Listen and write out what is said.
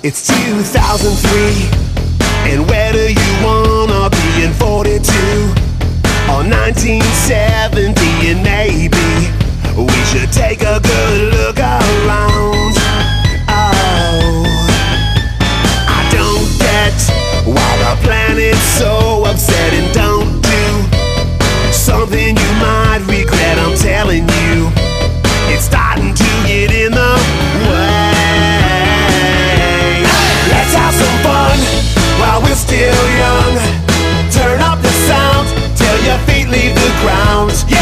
It's 2003, and where do you wanna be in 42 or 1970, and maybe? We should take a good look grounds.